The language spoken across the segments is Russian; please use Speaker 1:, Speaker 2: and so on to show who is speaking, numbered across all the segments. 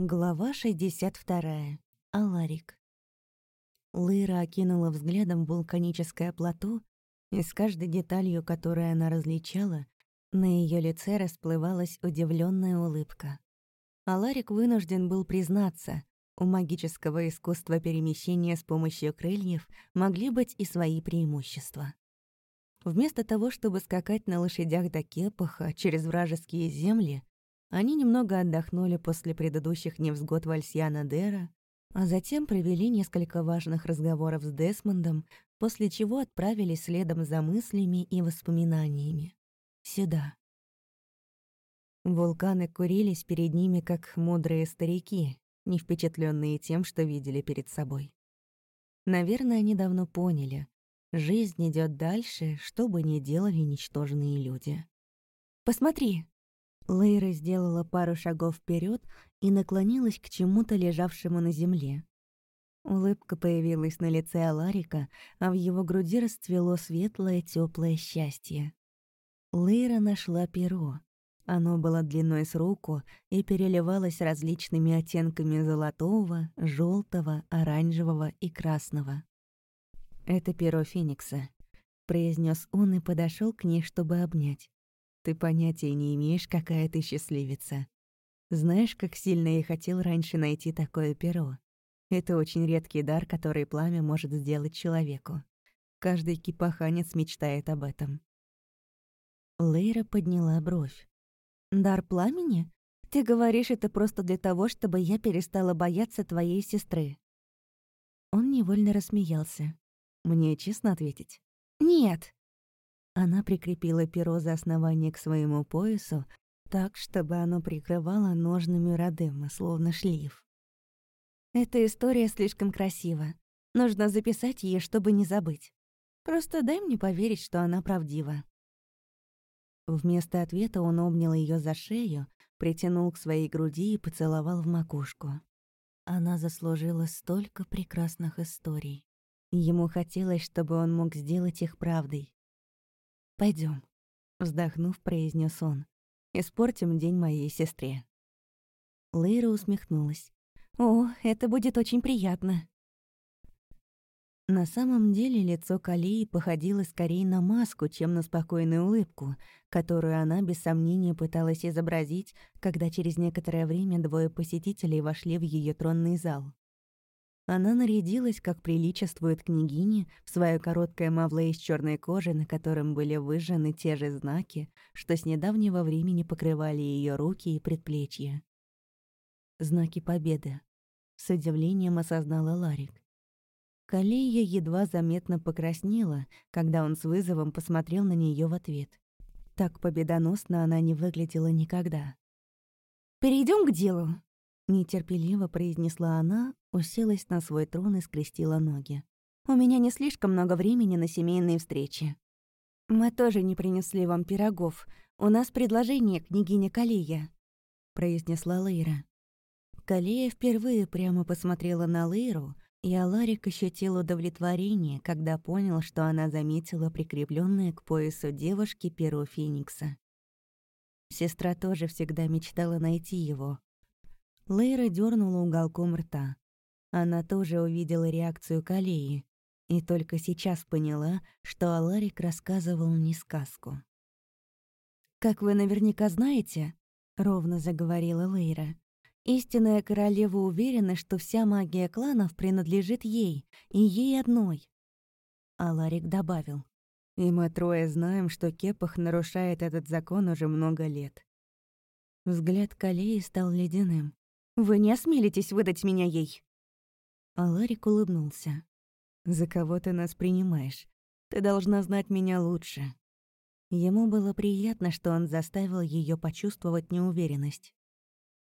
Speaker 1: Глава 62. Аларик. Лыра окинула взглядом вулканическое плато, и с каждой деталью, которую она различала, на ее лице расплывалась удивленная улыбка. Аларик вынужден был признаться, у магического искусства перемещения с помощью крыльев могли быть и свои преимущества. Вместо того, чтобы скакать на лошадях до Кепаха через вражеские земли, они немного отдохнули после предыдущих невзгод Вальсьяна Дера, а затем провели несколько важных разговоров с Десмондом, после чего отправились следом за мыслями и воспоминаниями. Сюда. Вулканы курились перед ними, как мудрые старики, не впечатленные тем, что видели перед собой. Наверное, они давно поняли. Жизнь идет дальше, что бы ни делали ничтожные люди. «Посмотри!» Лейра сделала пару шагов вперед и наклонилась к чему-то лежавшему на земле. Улыбка появилась на лице Аларика, а в его груди расцвело светлое теплое счастье. Лейра нашла перо. Оно было длиной с руку и переливалось различными оттенками золотого, желтого, оранжевого и красного. «Это перо Феникса», — произнес он и подошел к ней, чтобы обнять. Ты понятия не имеешь, какая ты счастливица. Знаешь, как сильно я хотел раньше найти такое перо? Это очень редкий дар, который пламя может сделать человеку. Каждый кипаханец мечтает об этом. Лейра подняла бровь. «Дар пламени? Ты говоришь это просто для того, чтобы я перестала бояться твоей сестры». Он невольно рассмеялся. «Мне честно ответить?» «Нет!» Она прикрепила перо за основание к своему поясу, так, чтобы оно прикрывало ножными Родема, словно шлейф. «Эта история слишком красива. Нужно записать ее, чтобы не забыть. Просто дай мне поверить, что она правдива». Вместо ответа он обнял ее за шею, притянул к своей груди и поцеловал в макушку. Она заслужила столько прекрасных историй. Ему хотелось, чтобы он мог сделать их правдой. Пойдем, вздохнув, произнес он. Испортим день моей сестре. Лейра усмехнулась. О, это будет очень приятно. На самом деле лицо Калии походило скорее на маску, чем на спокойную улыбку, которую она без сомнения пыталась изобразить, когда через некоторое время двое посетителей вошли в ее тронный зал. Она нарядилась, как приличествует княгине, в свое короткое мавле из черной кожи, на котором были выжжены те же знаки, что с недавнего времени покрывали ее руки и предплечья. Знаки победы. С удивлением осознала Ларик. Калея едва заметно покраснела, когда он с вызовом посмотрел на нее в ответ. Так победоносно она не выглядела никогда. Перейдем к делу», — нетерпеливо произнесла она, уселась на свой трон и скрестила ноги. «У меня не слишком много времени на семейные встречи». «Мы тоже не принесли вам пирогов. У нас предложение, княгиня Калия», — произнесла Лейра. Калия впервые прямо посмотрела на Лейру, и Аларик ощутил удовлетворение, когда понял, что она заметила прикрепленное к поясу девушки перо Феникса. Сестра тоже всегда мечтала найти его. Лейра дернула уголком рта. Она тоже увидела реакцию Калеи и только сейчас поняла, что Аларик рассказывал не сказку. «Как вы наверняка знаете», — ровно заговорила Лейра, «истинная королева уверена, что вся магия кланов принадлежит ей, и ей одной». Аларик добавил, «И мы трое знаем, что Кепах нарушает этот закон уже много лет». Взгляд Калеи стал ледяным. «Вы не осмелитесь выдать меня ей?» А Ларик улыбнулся. «За кого ты нас принимаешь? Ты должна знать меня лучше». Ему было приятно, что он заставил ее почувствовать неуверенность.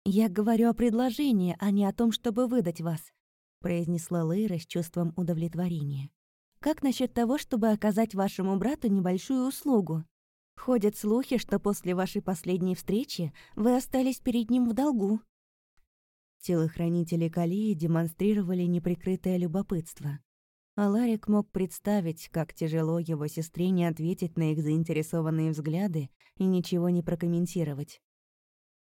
Speaker 1: «Я говорю о предложении, а не о том, чтобы выдать вас», произнесла Лейра с чувством удовлетворения. «Как насчет того, чтобы оказать вашему брату небольшую услугу? Ходят слухи, что после вашей последней встречи вы остались перед ним в долгу». Телохранители Калии демонстрировали неприкрытое любопытство. А Ларик мог представить, как тяжело его сестре не ответить на их заинтересованные взгляды и ничего не прокомментировать.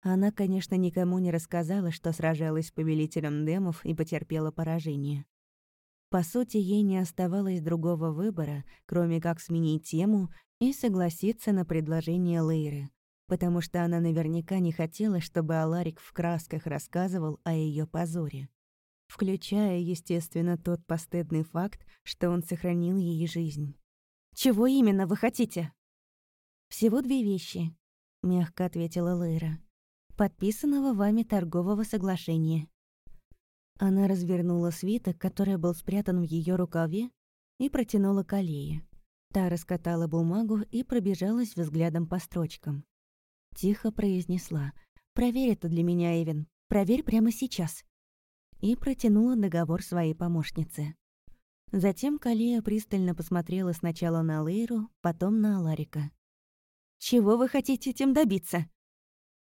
Speaker 1: Она, конечно, никому не рассказала, что сражалась с повелителем демов и потерпела поражение. По сути, ей не оставалось другого выбора, кроме как сменить тему и согласиться на предложение Лейры, потому что она наверняка не хотела, чтобы Аларик в красках рассказывал о ее позоре. Включая, естественно, тот постыдный факт, что он сохранил ей жизнь. «Чего именно вы хотите?» «Всего две вещи», — мягко ответила Лейра. «Подписанного вами торгового соглашения». Она развернула свиток, который был спрятан в ее рукаве, и протянула к аллее. Та раскатала бумагу и пробежалась взглядом по строчкам. Тихо произнесла. «Проверь это для меня, Эвен. Проверь прямо сейчас». И протянула договор своей помощнице. Затем Калия пристально посмотрела сначала на Лейру, потом на Аларика. «Чего вы хотите этим добиться?»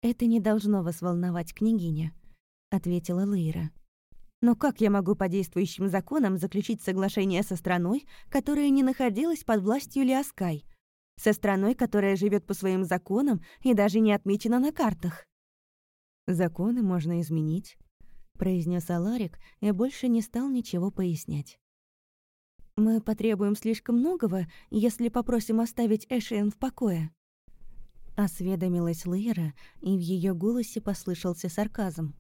Speaker 1: «Это не должно вас волновать, княгиня», — ответила Лейра. «Но как я могу по действующим законам заключить соглашение со страной, которая не находилась под властью Лиаскай? Со страной, которая живет по своим законам и даже не отмечена на картах?» «Законы можно изменить», — произнес Аларик и больше не стал ничего пояснять. «Мы потребуем слишком многого, если попросим оставить Эшиэн в покое», Осведомилась Лейра, и в ее голосе послышался сарказм.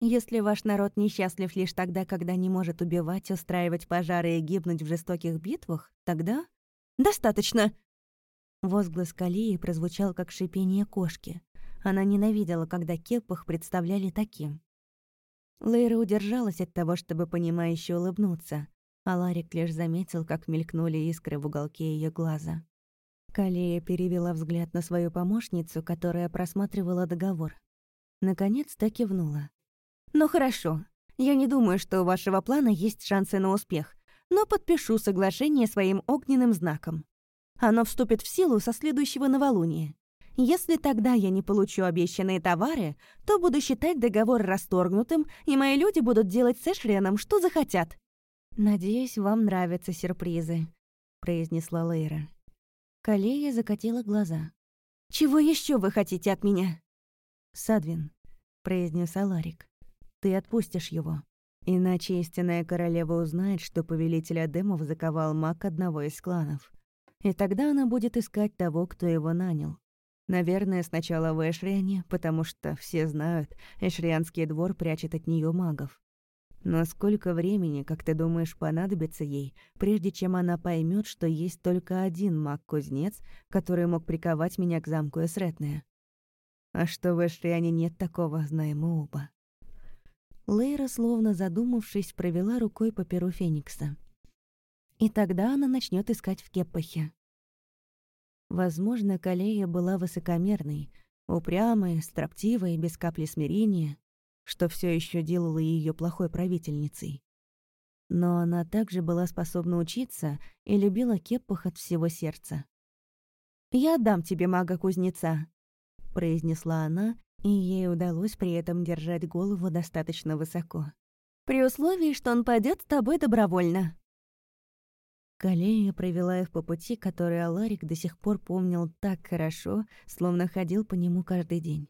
Speaker 1: «Если ваш народ несчастлив лишь тогда, когда не может убивать, устраивать пожары и гибнуть в жестоких битвах, тогда...» «Достаточно!» Возглас Калии прозвучал, как шипение кошки. Она ненавидела, когда Кепах представляли таким. Лейра удержалась от того, чтобы понимающе улыбнуться, а Ларик лишь заметил, как мелькнули искры в уголке ее глаза. Калея перевела взгляд на свою помощницу, которая просматривала договор. Наконец-то кивнула. «Ну хорошо. Я не думаю, что у вашего плана есть шансы на успех, но подпишу соглашение своим огненным знаком. Оно вступит в силу со следующего новолуния. Если тогда я не получу обещанные товары, то буду считать договор расторгнутым, и мои люди будут делать с Эшрианом, что захотят». «Надеюсь, вам нравятся сюрпризы», — произнесла Лейра. Калея закатила глаза. «Чего еще вы хотите от меня?» «Садвин», — произнес Аларик. «Ты отпустишь его. Иначе истинная королева узнает, что повелитель Адемов заковал маг одного из кланов. И тогда она будет искать того, кто его нанял. Наверное, сначала в Эшриане, потому что все знают, Эшрианский двор прячет от нее магов. Но сколько времени, как ты думаешь, понадобится ей, прежде чем она поймет, что есть только один маг-кузнец, который мог приковать меня к замку Эсретная? А что в Эшриане нет такого, знаем мы оба. Лейра, словно задумавшись, провела рукой по перу Феникса. И тогда она начнет искать в Кеппахе. Возможно, Калея была высокомерной, упрямой, строптивой, без капли смирения, что все еще делало ее плохой правительницей. Но она также была способна учиться и любила Кеппах от всего сердца. «Я отдам тебе мага-кузнеца», — произнесла она, и ей удалось при этом держать голову достаточно высоко. «При условии, что он пойдет с тобой добровольно». Калея провела их по пути, который Аларик до сих пор помнил так хорошо, словно ходил по нему каждый день.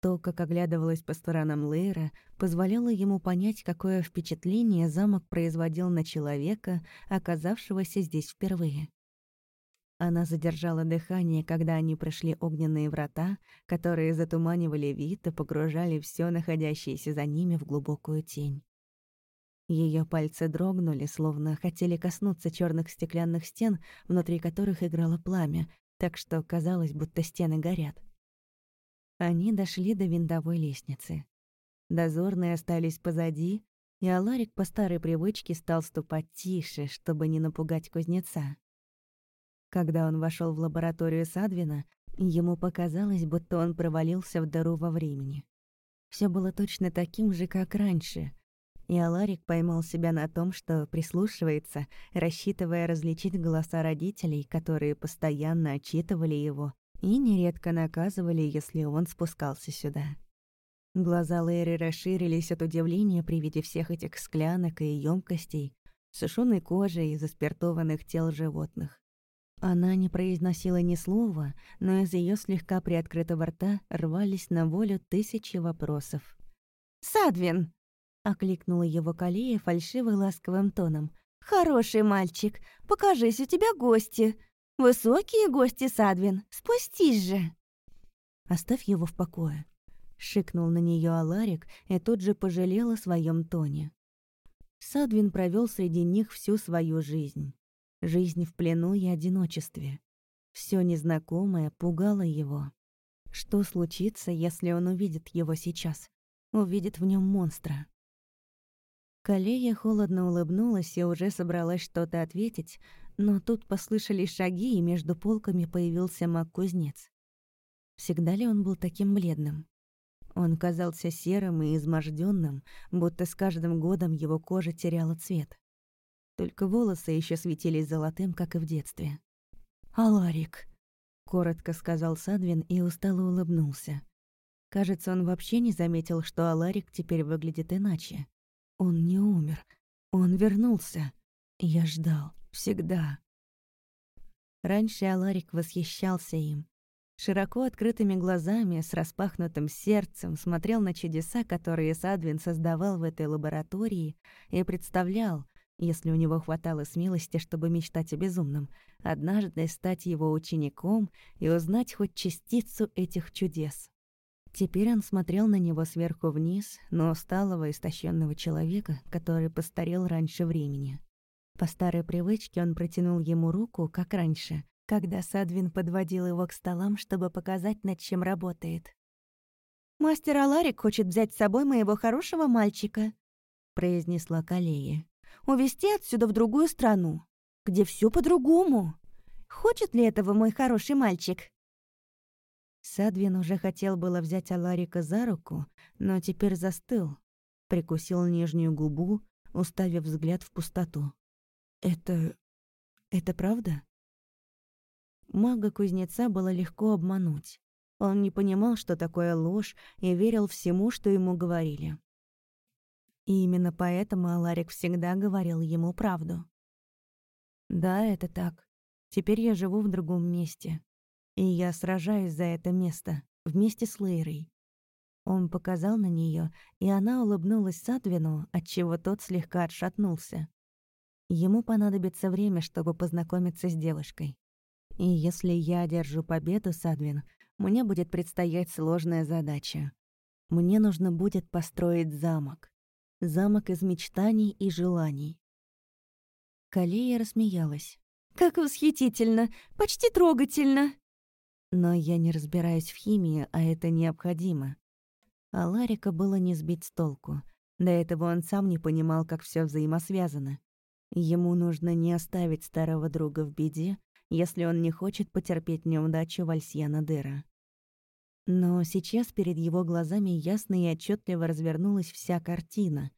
Speaker 1: То, как оглядывалась по сторонам Лейра, позволяло ему понять, какое впечатление замок производил на человека, оказавшегося здесь впервые. Она задержала дыхание, когда они прошли огненные врата, которые затуманивали вид и погружали все находящееся за ними в глубокую тень. Ее пальцы дрогнули, словно хотели коснуться черных стеклянных стен, внутри которых играло пламя, так что казалось, будто стены горят. Они дошли до винтовой лестницы. Дозорные остались позади, и Аларик по старой привычке стал ступать тише, чтобы не напугать кузнеца. Когда он вошел в лабораторию Садвина, ему показалось, будто он провалился в дыру во времени. Все было точно таким же, как раньше, и Аларик поймал себя на том, что прислушивается, рассчитывая различить голоса родителей, которые постоянно отчитывали его и нередко наказывали, если он спускался сюда. Глаза Лэри расширились от удивления при виде всех этих склянок и емкостей, сушеной кожи и заспиртованных тел животных. Она не произносила ни слова, но из ее слегка приоткрытого рта рвались на волю тысячи вопросов. «Садвин!» — окликнула его Калия фальшиво ласковым тоном. «Хороший мальчик, покажись, у тебя гости. Высокие гости, Садвин, спустись же!» «Оставь его в покое», — шикнул на нее Аларик и тут же пожалел о своем тоне. Садвин провел среди них всю свою жизнь. Жизнь в плену и одиночестве. Все незнакомое пугало его. Что случится, если он увидит его сейчас? Увидит в нем монстра. Калея холодно улыбнулась и уже собралась что-то ответить, но тут послышались шаги, и между полками появился маг-кузнец. Всегда ли он был таким бледным? Он казался серым и изможденным, будто с каждым годом его кожа теряла цвет. Только волосы еще светились золотым, как и в детстве. «Аларик», — коротко сказал Садвин и устало улыбнулся. Кажется, он вообще не заметил, что Аларик теперь выглядит иначе. Он не умер. Он вернулся. Я ждал. Всегда. Раньше Аларик восхищался им. Широко открытыми глазами, с распахнутым сердцем смотрел на чудеса, которые Садвин создавал в этой лаборатории, и представлял, если у него хватало смелости, чтобы мечтать о безумном, однажды стать его учеником и узнать хоть частицу этих чудес. Теперь он смотрел на него сверху вниз, но усталого, истощенного человека, который постарел раньше времени. По старой привычке он протянул ему руку, как раньше, когда Садвин подводил его к столам, чтобы показать, над чем работает. «Мастер Аларик хочет взять с собой моего хорошего мальчика», — произнесла Калея. «Увезти отсюда в другую страну, где все по-другому. Хочет ли этого мой хороший мальчик?» Садвин уже хотел было взять Аларика за руку, но теперь застыл, прикусил нижнюю губу, уставив взгляд в пустоту. «Это... это правда?» Мага-кузнеца было легко обмануть. Он не понимал, что такое ложь, и верил всему, что ему говорили. И именно поэтому Аларик всегда говорил ему правду. «Да, это так. Теперь я живу в другом месте. И я сражаюсь за это место, вместе с Лейрой». Он показал на нее, и она улыбнулась Садвину, отчего тот слегка отшатнулся. Ему понадобится время, чтобы познакомиться с девушкой. И если я одержу победу, Садвин, мне будет предстоять сложная задача. Мне нужно будет построить замок. Замок из мечтаний и желаний. Калея рассмеялась. «Как восхитительно! Почти трогательно!» Но я не разбираюсь в химии, а это необходимо. А Ларика было не сбить с толку. До этого он сам не понимал, как все взаимосвязано. Ему нужно не оставить старого друга в беде, если он не хочет потерпеть неудачу Вальсьяна Дера. Но сейчас перед его глазами ясно и отчетливо развернулась вся картина,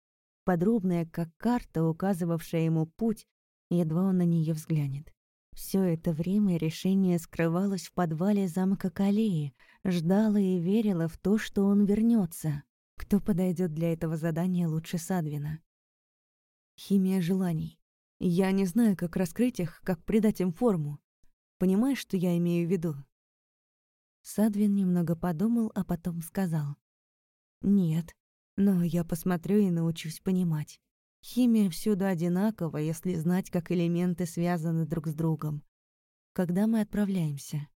Speaker 1: подробная, как карта, указывавшая ему путь, едва он на нее взглянет. Все это время решение скрывалось в подвале замка Калеи, ждало и верило в то, что он вернется. Кто подойдет для этого задания лучше Садвина? Химия желаний. Я не знаю, как раскрыть их, как придать им форму. Понимаешь, что я имею в виду?» Садвин немного подумал, а потом сказал. «Нет, но я посмотрю и научусь понимать. Химия всюду одинакова, если знать, как элементы связаны друг с другом. Когда мы отправляемся?»